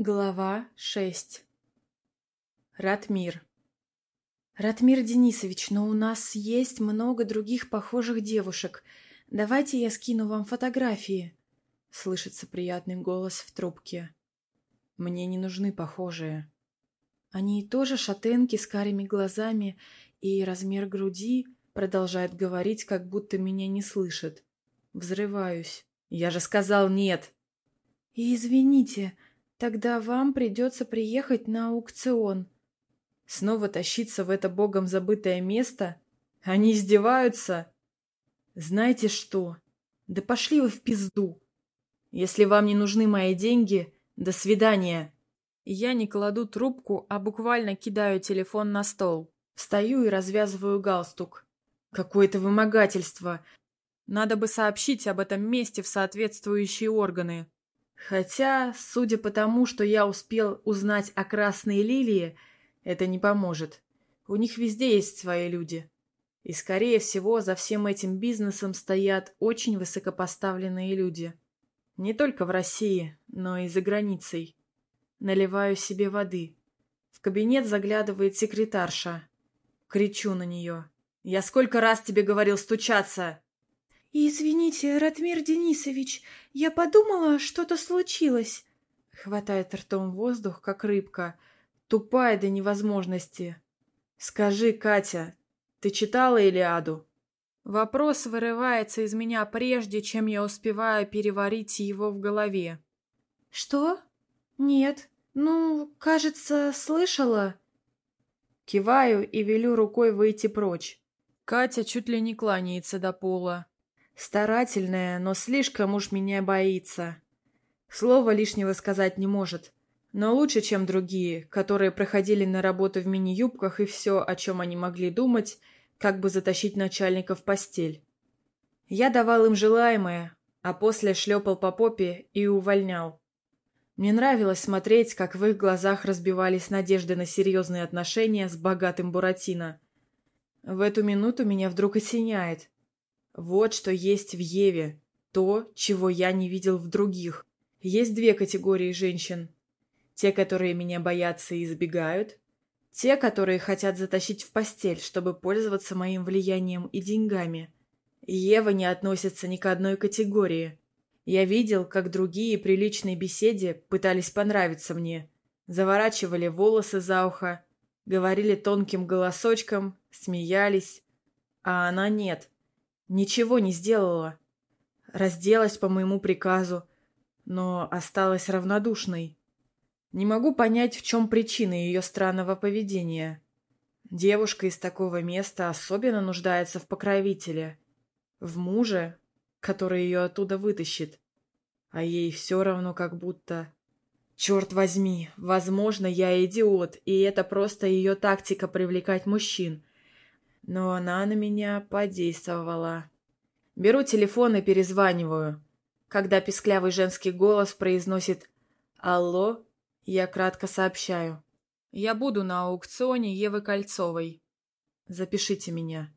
Глава 6 Ратмир «Ратмир Денисович, но у нас есть много других похожих девушек. Давайте я скину вам фотографии», — слышится приятный голос в трубке. «Мне не нужны похожие». Они тоже шатенки с карими глазами и размер груди, продолжает говорить, как будто меня не слышит. Взрываюсь. «Я же сказал нет!» «И извините», — Тогда вам придется приехать на аукцион. Снова тащиться в это богом забытое место? Они издеваются? Знаете что? Да пошли вы в пизду. Если вам не нужны мои деньги, до свидания. Я не кладу трубку, а буквально кидаю телефон на стол. Встаю и развязываю галстук. Какое-то вымогательство. Надо бы сообщить об этом месте в соответствующие органы. Хотя, судя по тому, что я успел узнать о Красной Лилии, это не поможет. У них везде есть свои люди. И, скорее всего, за всем этим бизнесом стоят очень высокопоставленные люди. Не только в России, но и за границей. Наливаю себе воды. В кабинет заглядывает секретарша. Кричу на нее. «Я сколько раз тебе говорил стучаться!» «Извините, Ратмир Денисович, я подумала, что-то случилось». Хватает ртом воздух, как рыбка, тупая до невозможности. «Скажи, Катя, ты читала Илиаду?» Вопрос вырывается из меня прежде, чем я успеваю переварить его в голове. «Что? Нет. Ну, кажется, слышала». Киваю и велю рукой выйти прочь. Катя чуть ли не кланяется до пола. Старательная, но слишком уж меня боится. Слова лишнего сказать не может. Но лучше, чем другие, которые проходили на работу в мини-юбках и все, о чем они могли думать, как бы затащить начальника в постель. Я давал им желаемое, а после шлепал по попе и увольнял. Мне нравилось смотреть, как в их глазах разбивались надежды на серьезные отношения с богатым Буратино. В эту минуту меня вдруг осеняет. Вот что есть в Еве, то, чего я не видел в других. Есть две категории женщин. Те, которые меня боятся и избегают. Те, которые хотят затащить в постель, чтобы пользоваться моим влиянием и деньгами. Ева не относится ни к одной категории. Я видел, как другие при личной беседе пытались понравиться мне. Заворачивали волосы за ухо, говорили тонким голосочком, смеялись. А она нет. Ничего не сделала. Разделась по моему приказу, но осталась равнодушной. Не могу понять, в чем причина ее странного поведения. Девушка из такого места особенно нуждается в покровителе. В муже, который ее оттуда вытащит. А ей все равно как будто... Черт возьми, возможно, я идиот, и это просто ее тактика привлекать мужчин но она на меня подействовала. Беру телефон и перезваниваю. Когда писклявый женский голос произносит «Алло», я кратко сообщаю. «Я буду на аукционе Евы Кольцовой. Запишите меня».